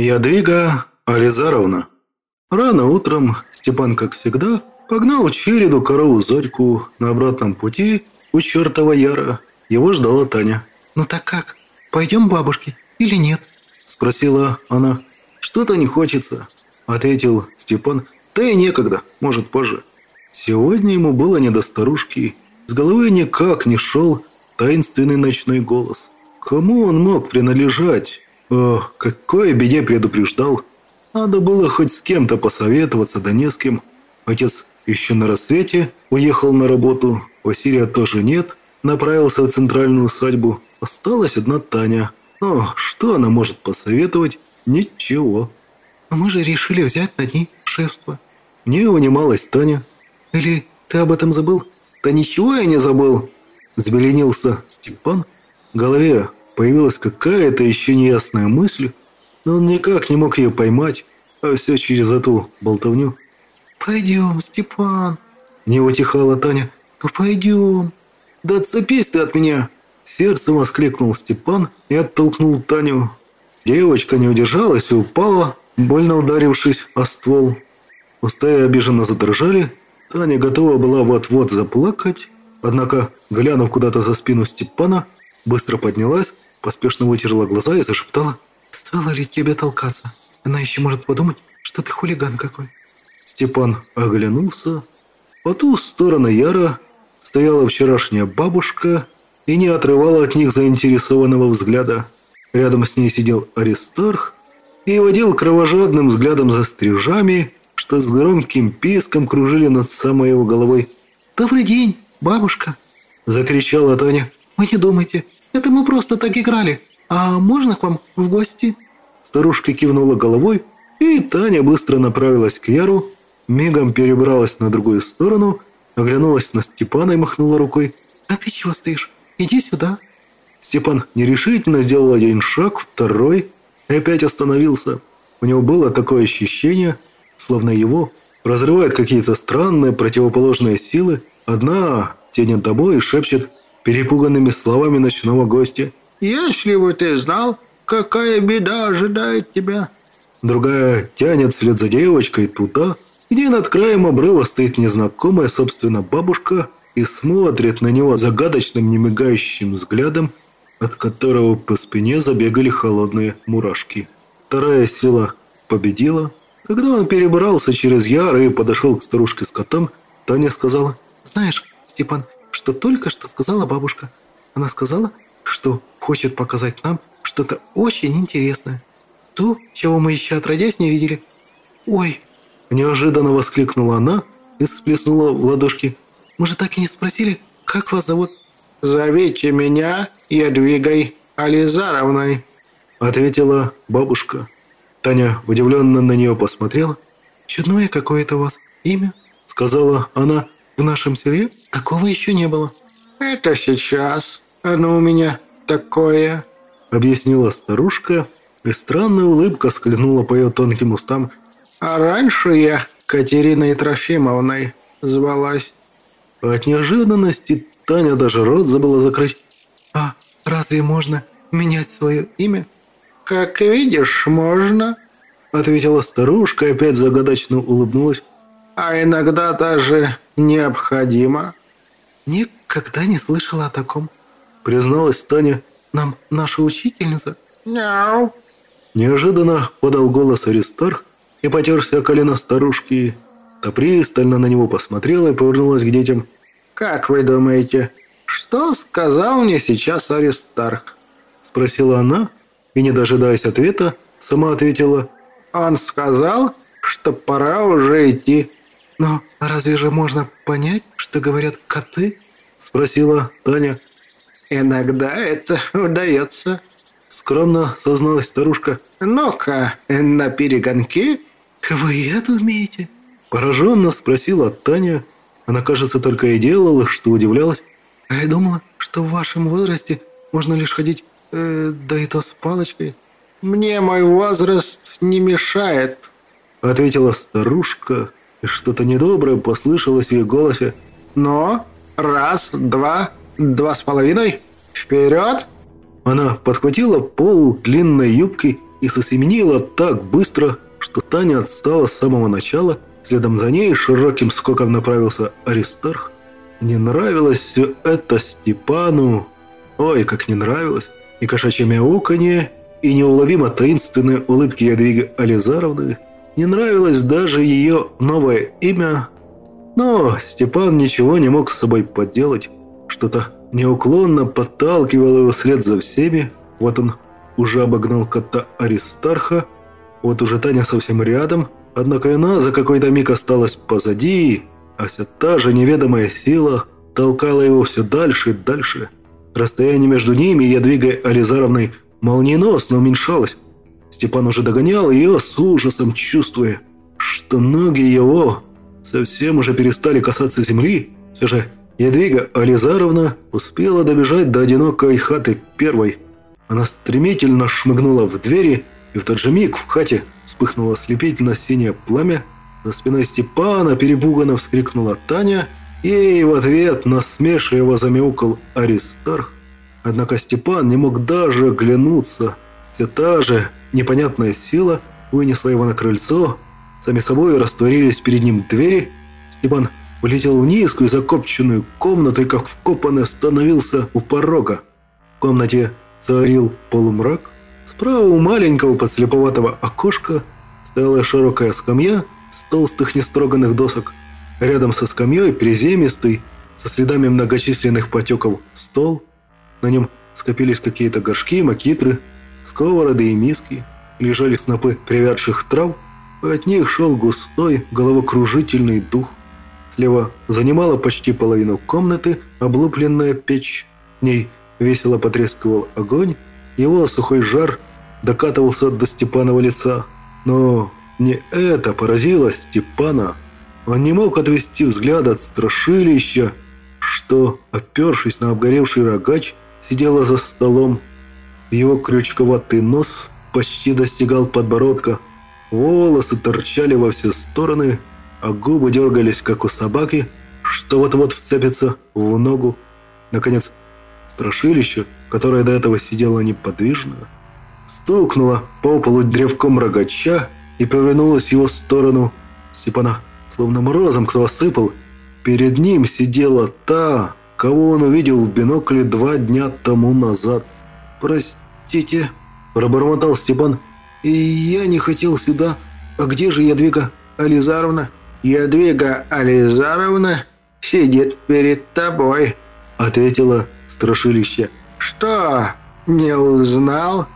Ядвига Ализаровна. Рано утром Степан, как всегда, погнал череду корову Зорьку на обратном пути у чертова Яра. Его ждала Таня. «Ну так как? Пойдем бабушке или нет?» Спросила она. «Что-то не хочется», — ответил Степан. «Да и некогда, может, позже». Сегодня ему было не до старушки. С головы никак не шел таинственный ночной голос. Кому он мог принадлежать? О, какой беде предупреждал. Надо было хоть с кем-то посоветоваться, да не с кем. Отец еще на рассвете уехал на работу, Василия тоже нет, направился в центральную усадьбу. Осталась одна Таня. Но что она может посоветовать? Ничего. «Мы же решили взять на дни шефство». Не унималась Таня. «Или ты об этом забыл?» «Да ничего я не забыл!» Взбеленился Степан. В голове появилась какая-то еще неясная мысль, но он никак не мог ее поймать, а все через эту болтовню. «Пойдем, Степан!» Не утихала Таня. «Ну пойдем!» «Да отцепись ты от меня!» Сердцем воскликнул Степан и оттолкнул Таню. Девочка не удержалась и упала, больно ударившись о ствол. Устая обиженно задрожали. Таня готова была вот-вот заплакать, однако, глянув куда-то за спину Степана, быстро поднялась, поспешно вытерла глаза и зашептала. «Стало ли тебе толкаться? Она еще может подумать, что ты хулиган какой». Степан оглянулся. По ту сторону Яра стояла вчерашняя бабушка и не отрывала от них заинтересованного взгляда. Рядом с ней сидел Аристарх и водил кровожадным взглядом за стрижами, что с громким писком кружили над самой его головой. «Добрый день, бабушка!» – закричала Таня. «Вы не думайте, это мы просто так играли. А можно к вам в гости?» Старушка кивнула головой, и Таня быстро направилась к Яру, мигом перебралась на другую сторону, оглянулась на Степана и махнула рукой. «А ты чего стоишь? Иди сюда!» Степан нерешительно сделал один шаг, второй, и опять остановился. У него было такое ощущение, словно его разрывают какие-то странные противоположные силы. Одна тянет домой и шепчет перепуганными словами ночного гостя. «Если бы ты знал, какая беда ожидает тебя!» Другая тянет вслед за девочкой туда, где над краем обрыва стоит незнакомая, собственно, бабушка и смотрит на него загадочным немигающим взглядом, от которого по спине забегали холодные мурашки. Вторая сила победила. Когда он перебрался через яр и подошел к старушке с котом, Таня сказала, «Знаешь, Степан, что только что сказала бабушка? Она сказала, что хочет показать нам что-то очень интересное. То, чего мы еще отродясь не видели. Ой!» Неожиданно воскликнула она и всплеснула в ладошки. «Мы же так и не спросили, как вас зовут?» «Зовите меня Ядвигой Ализаровной», ответила бабушка. Таня удивленно на нее посмотрела. «Чудное какое-то у вас имя», сказала она. «В нашем селе такого еще не было». «Это сейчас оно у меня такое», объяснила старушка, и странная улыбка скользнула по ее тонким устам. «А раньше я Катериной Трофимовной звалась». От неожиданности Таня даже рот забыла закрыть. «А разве можно менять свое имя?» «Как видишь, можно», — ответила старушка и опять загадочно улыбнулась. «А иногда даже необходимо». «Никогда не слышала о таком», — призналась Таня. «Нам наша учительница...» «Мяу». Неожиданно подал голос Аристарх и потерся о колено старушки. Та пристально на него посмотрела и повернулась к детям. «Как вы думаете, что сказал мне сейчас Аристарх?» Спросила она и, не дожидаясь ответа, сама ответила. «Он сказал, что пора уже идти». «Но разве же можно понять, что говорят коты?» Спросила Таня. «Иногда это удается», скромно созналась старушка. «Ну-ка, на перегонки?» «Вы это умеете?» Пораженно спросила Таня. Она, кажется, только и делала, что удивлялась. «А я думала, что в вашем возрасте можно лишь ходить, э, да и то с палочкой». «Мне мой возраст не мешает», — ответила старушка, что-то недоброе послышалось в ее голосе. «Но раз, два, два с половиной, вперед!» Она подхватила пол длинной юбкой и сосеменила так быстро, что Таня отстала с самого начала, следом за ней широким скоком направился Аристарх. Не нравилось все это Степану. Ой, как не нравилось. И кошачье мяуканье, и неуловимо таинственные улыбки Ядвиги Ализаровны. Не нравилось даже ее новое имя. Но Степан ничего не мог с собой поделать. Что-то неуклонно подталкивало его вслед за всеми. Вот он уже обогнал кота Аристарха. Вот уже Таня совсем рядом. Однако она за какой-то миг осталась позади, а вся та же неведомая сила толкала его все дальше и дальше. Расстояние между ними и Ядвигой Ализаровной молниеносно уменьшалось. Степан уже догонял ее с ужасом, чувствуя, что ноги его совсем уже перестали касаться земли. Все же Ядвига Ализаровна успела добежать до одинокой хаты первой. Она стремительно шмыгнула в двери, и в тот же миг в хате вспыхнуло ослепительно синее пламя. За спиной Степана перепуганно вскрикнула Таня, и в ответ насмешливо замяукал Аристарх. Однако Степан не мог даже оглянуться. Все та же непонятная сила вынесла его на крыльцо. Сами собой растворились перед ним двери. Степан улетел в низкую закопченную комнату и как вкопанный остановился у порога. В комнате царил полумрак. Справа у маленького подслеповатого окошка стояла широкая скамья с толстых нестроганных досок. Рядом со скамьей приземистый, со следами многочисленных потеков, стол. На нем скопились какие-то горшки, макитры, сковороды и миски. Лежали снопы привядших трав, и от них шел густой, головокружительный дух. Слева занимала почти половину комнаты облупленная печь. В ней весело потрескивал огонь, его сухой жар докатывался до Степанова лица. Но не это поразило Степана. Он не мог отвести взгляд от страшилища, что, опершись на обгоревший рогач, сидела за столом. Его крючковатый нос почти достигал подбородка, волосы торчали во все стороны, а губы дергались, как у собаки, что вот-вот вцепится в ногу. Наконец, страшилище, которое до этого сидело неподвижно, стукнуло по полу древком рогача и повернулось в его сторону. Степана, словно морозом кто осыпал, перед ним сидела та, кого он увидел в бинокле два дня тому назад. «Простите», – пробормотал Степан, – «и я не хотел сюда. А где же Ядвига Ализаровна?» «Ядвига Ализаровна сидит перед тобой», – ответила страшилище. «Что, не узнал?»